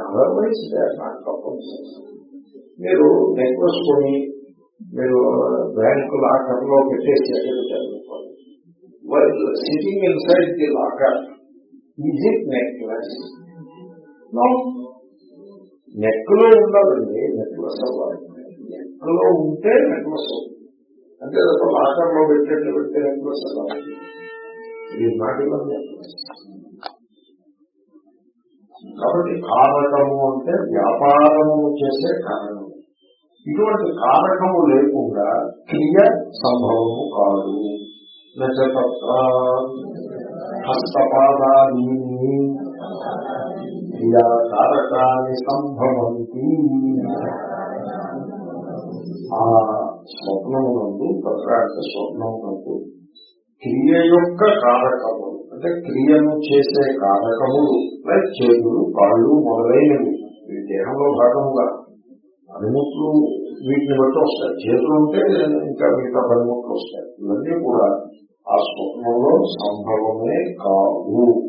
అదర్వైజ్ నాట్ కంపల్సరీ మీరు నెక్లెస్ కొని మీరు బ్యాంకు లాకర్లో పెట్టేసి ఎక్కడ sitting inside the locker is it necklace నెక్లో ఉండాలండి నెక్లెస్ అవ్వాలి. నెక్లో ఉంటే నెక్లెస్ అంటే లాకర్లో పెట్టేట్లు పెట్టే నెక్లెస్ అవ్వాలి. ఇది నాటి నెక్లెస్ కాబట్టి కారకము అంటే వ్యాపారము చేసే కారణం. ఇటువంటి కారకము లేకుండా క్రియ సంభవము కాదు. నచతత్ర హస్తపాదాన్ని క్రియాకారకాన్ని సంభవంతి. ఆ స్వప్నమునందు తత్ర స్వప్నమునందు క్రియ యొక్క కారకములు అంటే క్రియను చేసే కారకములు చేతులు కాళ్ళు మొదలైనవి. ఈ దేహంలో భాగముగా. పనిముట్లు వీటిని బట్టి వస్తాయి. చేతులు ఉంటే ఇంకా మిగతా పనిముట్లు వస్తాయి. ఇవన్నీ కూడా ఆ స్వప్నంలో సంభవమే కావు.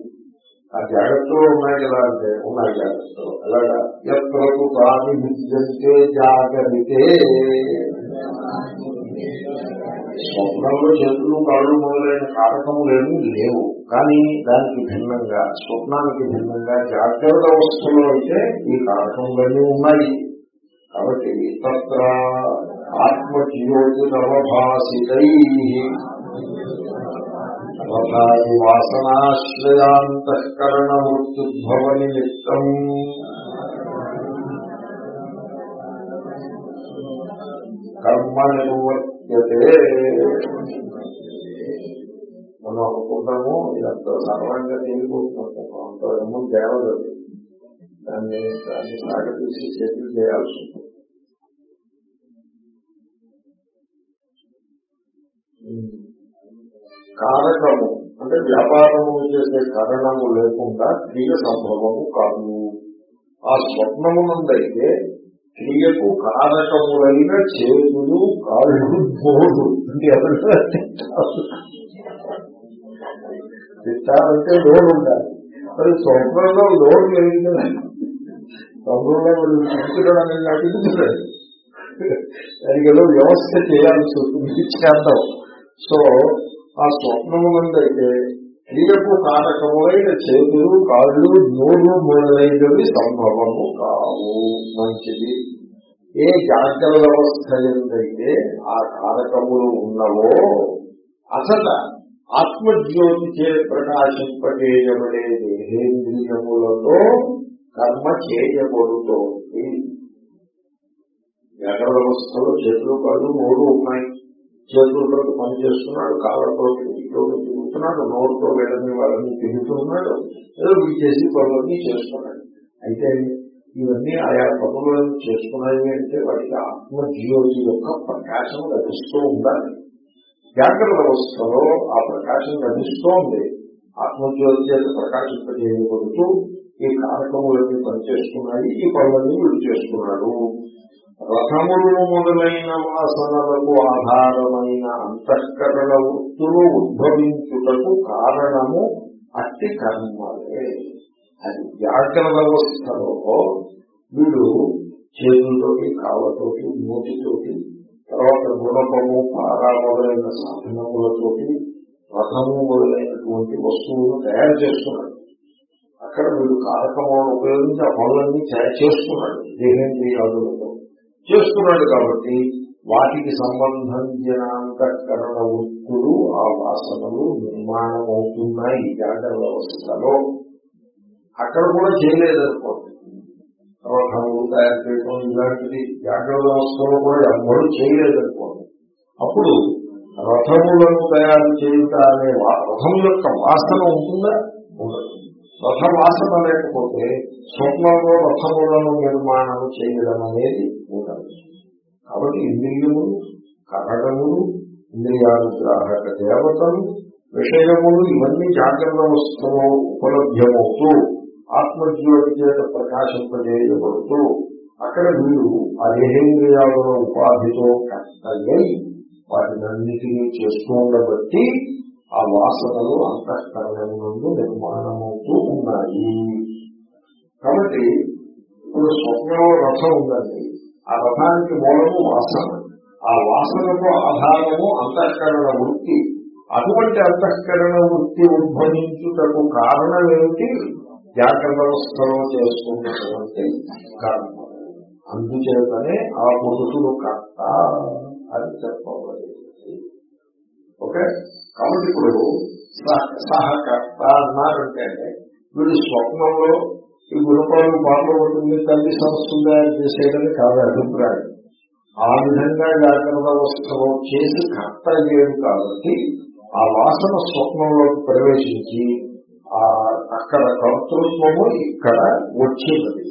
ఆ జాగ్రత్తలో ఉన్నాయి ఎలా అంటే ఉన్నాయి జాగ్రత్తలో. ఎలాగా? ఎత్రకు తాని విద్యంతే జాగరితే. స్వప్నంలో చేతులు కాళ్ళు మొదలైన కారకములు లేవు. కానీ దానికి భిన్నంగా స్వప్నానికి భిన్నంగా జాగ్రత్త అవస్థలో అయితే ఈ కారకములన్నీ ఉన్నాయి. కాబట్టి తత్ర ఆత్మజ్యోతి నవభాసితై తథాది వాసనాశ్రయాంతఃకరణ మృత్యుద్భవ నిమిత్తం కర్మ నిర్వర్త మనం అనుకుంటాము ఇదంతా సర్వంగా తేలిపోతుంటాము అంత ఏమో దేవలేదు దాన్ని దాన్ని సాగతీసి చేతులు చేయాల్సి ఉంటుంది. కారకము అంటే వ్యాపారము చేసే కారణము లేకుండా క్రియ సంభవము కాదు. ఆ స్వప్నమునందైతే క్రియకు కారకములైన చేతులు కాళ్ళు బోడు అంటే ఎవరు తిట్టాలంటే లోన్ ఉండాలి. మరి స్వప్నంలో లోన్ లేదు. కదా స్వప్నంలో మనం తిట్టడం నాకు దానికి ఏదో వ్యవస్థ చేయాల్సి ఉంటుంది చేద్దాం. సో ఆ స్వప్నమునందైతే క్రియకు కారకములైన చేతులు కాళ్ళు నోరు మొదలైనవి సంభవము కావు. మంచిది. ఏ జాగ్రత్త వ్యవస్థ ఎందైతే ఆ కారకములు ఉన్నవో అసట ఆత్మజ్యోతి చే ప్రకాశింపజేయబడే దేహేంద్రియములతో కర్మ చేయబడుతోంది. జాగ్రత్త వ్యవస్థలో చేతులు కాళ్ళు మూడు ఉన్నాయి. చేతులతో పనిచేస్తున్నాడు కాళ్ళతో ఇంట్లో తిరుగుతున్నాడు నోరుతో వెళ్ళని వాళ్ళని తిరుగుతున్నాడు ఏదో వీళ్ళు చేసి పనులన్నీ చేస్తున్నాడు. అయితే ఇవన్నీ ఆయా పనులను చేసుకున్నాయి అంటే వాటికి ఆత్మజ్యోతి యొక్క ప్రకాశం లభిస్తూ ఉండాలి. జాగ్రత్త వ్యవస్థలో ఆ ప్రకాశం లభిస్తోంది. ఆత్మజ్యోతి చేత ప్రకాశింపజేయబడుతూ ఈ కారకములన్నీ పనిచేస్తున్నాయి ఈ పనులన్నీ వీడు చేస్తున్నాడు. రథములు మొదలైన వాసనలకు ఆధారమైన అంతఃకరణ వృత్తులు ఉద్భవించుటకు కారణము అట్టి కర్మలే. అది జాగ్రత్త వ్యవస్థలో వీడు చేతులతోటి కాళ్ళతోటి నోటితోటి తర్వాత గుణపము పారా మొదలైన సాధనములతోటి రథము మొదలైనటువంటి వస్తువులను తయారు చేస్తున్నాడు. అక్కడ వీడు కారకములను ఉపయోగించి ఆ పనులన్నీ చేస్తున్నాడు. దేహేంద్రియాదులతో. చేస్తున్నాడు కాబట్టి వాటికి సంబంధించిన అంతఃకరణ వృత్తులు ఆ వాసనలు నిర్మాణం అవుతున్నాయి జాగ్రత్త వ్యవస్థలో అక్కడ కూడా చేయలేదనుకోండి. రథములు తయారు చేయడం ఇలాంటిది జాగ్రత్త వ్యవస్థలో కూడా ఎవ్వరూ చేయలేదనుకోండి. అప్పుడు రథములను తయారు చేయుట అనే రథం యొక్క వాసన ఉంటుందా? ఉండదు. రథ వాసన లేకపోతే స్వప్నంలో రథములను నిర్మాణం చేయడం అనేది కాబట్టి ఇంద్రియములు కరగములు ఇంద్రియానుగ్రాహక దేవతలు విషయములు ఇవన్నీ జాగ్రత్త వ్యవస్థలో ఉపలభ్యమవుతూ ఆత్మజ్యోతి చేత ప్రకాశింపజేయబడుతూ అక్కడ మీరు ఆ దేహేంద్రియాలలో ఉపాధితో కష్టమై వాటినన్నిటినీ చేస్తూ ఉండబట్టి ఆ వాసనలు అంతఃకరణం నుండి నిర్మాణమవుతూ ఉన్నాయి. కాబట్టి ఇప్పుడు స్వప్నంలో రథం ఉందండి. ఆ రథానికి మూలము వాసన. ఆ వాసనకు ఆధారము అంతఃకరణ వృత్తి. అటువంటి అంతఃకరణ వృత్తి ఉద్భవించుటకు కారణం ఏమిటి జాగ్రత్త అవస్థలో చేసుకున్నటువంటి కర్మ. అందుచేతనే ఆ పురుషుడు కర్త అని చెప్పబడింది. ఓకే? కాబట్టి ఇప్పుడు సహకర్త అన్నారంటే వీడు స్వప్నంలో ఈ గుణపాలు ఉంటుంది తల్లి సంస్థలు తయారు చేసేదని కాదు అభిప్రాయం. ఆ విధంగా జాగ్రత్త అవస్థలో చేసి కర్త అయ్యేది కాబట్టి ఆ వాసన స్వప్నంలోకి ప్రవేశించి ఆ అక్కడ కర్తృత్వము ఇక్కడ వచ్చేది.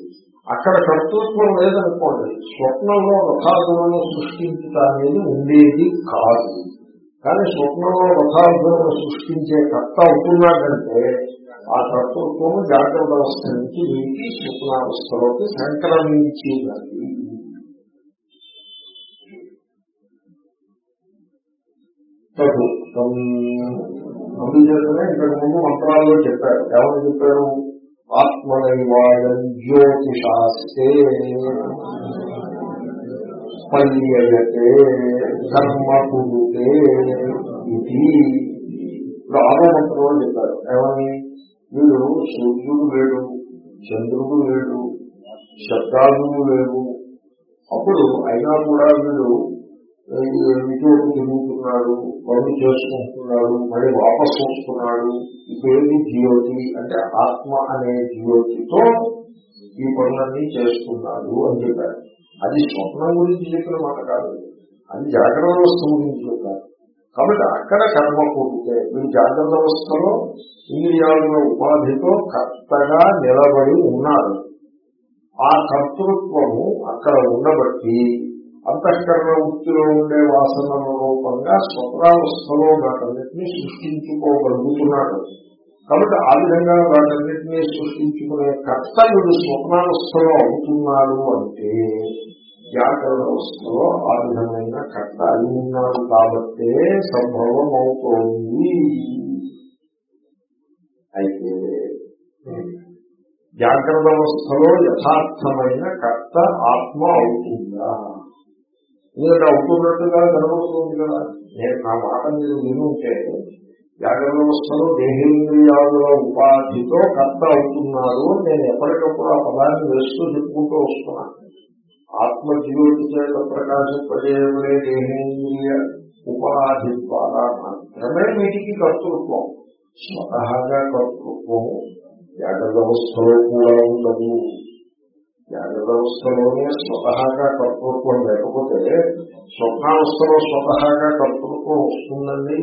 అక్కడ కర్తృత్వం లేదనుకోండి స్వప్నంలో రథార్థులను సృష్టించుట అనేది ఉండేది కాదు. కానీ స్వప్నంలో రథార్థులను సృష్టించే కర్త అవుతున్నాడంటే ఆ కర్తృత్వము జాగ్రత్త అవస్థ నుంచి వీటి స్వప్నావస్థలోకి సంక్రమించినది. తదుక్తం అందుచేతనే ఇంతకు ముందు మంత్రాల్లో చెప్పారు. ఏమని చెప్పారు? ఆత్మనైవాయం జ్యోతిషాస్తే పల్యయతే కర్మ కురుతే ఇది. ఇప్పుడు ఆరో మంత్రంలో చెప్పారు. ఏమని వీడు సూర్యుడు లేడు చంద్రుడు లేడు శబ్దాలు లేవు. అప్పుడు అయినా కూడా వీడు ఇటువంటి తిరుగుతున్నాడు పనులు చేసుకుంటున్నాడు మళ్ళీ వాపస్ వస్తున్నాడు. ఇదేది జ్యోతి? అంటే ఆత్మ అనే జ్యోతితో ఈ పనులన్నీ చేస్తున్నాడు అని చెప్పారు. అది స్వప్నం గురించి చెప్పిన మాట కాదు. అది జాగ్రత్త వస్తువు గురించి చెప్పారు. కాబట్టి అక్కడ కర్మ కూడితే మీ జాగ్రత్త అవస్థలో ఇంద్రియాల ఉపాధితో కర్తగా నిలబడి ఉన్నారు. ఆ కర్తృత్వము అక్కడ ఉండబట్టి అంతఃకరణ వృత్తిలో ఉండే వాసనల రూపంగా స్వప్నావస్థలో వాటన్నిటినీ సృష్టించుకోగలుగుతున్నాడు. కాబట్టి ఆ విధంగా వాటన్నిటినీ సృష్టించుకునే కర్త వీడు స్వప్నావస్థలో అవుతున్నాడు అంటే జాగ్రత్త వస్తువులో ఆ విధమైన కర్త అయి ఉన్నాడు కాబట్టే సంభవం అవుతోంది అయితే జాగ్రత్త అవస్థలో యథార్థమైన కర్త ఆత్మ అవుతుందా? ఎందుకంటే అవుతున్నట్టుగా కనబడుతుంది కదా. నేను నా మాట మీరు వినుంటే జాగ్రత్త వ్యవస్థలో దేహేంద్రియాల ఉపాధితో కర్త అవుతున్నారు నేను ఎప్పటికప్పుడు ఆ పదాన్ని వేస్తూ చెప్పుకుంటూ వస్తున్నాను. ఆత్మజ్యోతి చేత ప్రకాశింపజేయబడే దేహేంద్రియ ఉపాధి ద్వారా మాత్రమే వీటికి కర్తృత్వం. స్వతహాగా కర్తృత్వం జాగ్రత్త వ్యవస్థలో కూడా ఉండదు. జాగ్రత్త అవస్థలోనే స్వతహాగా కర్తృత్వం లేకపోతే స్వప్నావస్థలో స్వతహాగా కర్తృత్వం వస్తుందండి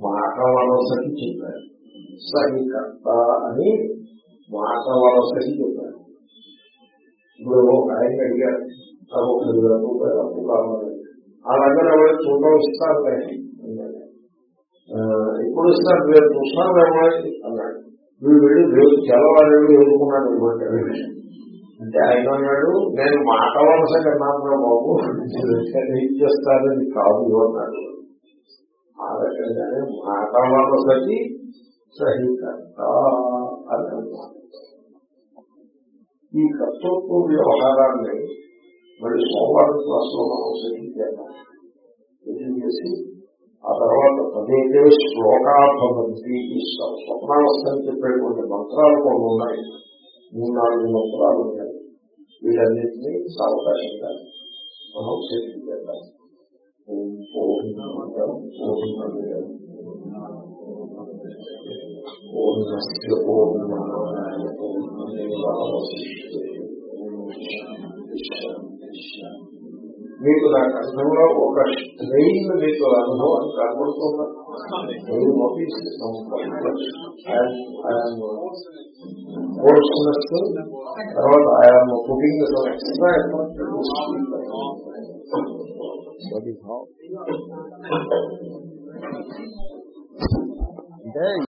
మాట వలసకి చెప్పారు సరికర్త అని మాట వలసకి చెప్పారు. ఇప్పుడు ఒక ఆయన అడిగారు నాకు అప్పు కావాలి ఆ దగ్గర చూడడం ఇస్తారు ఇప్పుడు ఇస్తారు? రేపు చూస్తారు ఏమైంది అన్నాడు. వీడు వెళ్ళి రేపు తెల్లవారు ఎదుర్కొన్నాడు ఇవ్వండి అంటే ఆయన అన్నాడు నేను మాట వలస కన్నాను బాబు. ఏం చేస్తానని కాదు అన్నాడు. ఆ రకంగానే మాట వలసకి సహికర్త అని అన్నాడు. ఈ కర్తృత్వ వ్యవహారాన్ని మళ్ళీ సోమవారం క్లాసులో మనం సెటిల్ చేద్దాం. సెటిల్ చేసి ఆ తర్వాత పదేదే శ్లోకాభవంతి ఈ స్వప్నావస్థ అని చెప్పేటువంటి మంత్రాలు కొన్ని ఉన్నాయి. మూడు నాలుగు మంత్రాలు ఉన్నాయి. వీటన్నింటినీ సావకాశంగా మనం సెటిల్ చేద్దాం. ఓం పూర్ణమంతం పూర్ణమయం పూర్ణస్య పూర్ణమాదాయ మీకు నా కంఠంలో ఒక స్ట్రెయిన్ మీకు అనుభవం కనబడుతుందా? తర్వాత ఐఎమ్ పుటింగ్ ఎక్స్ట్రా అంటే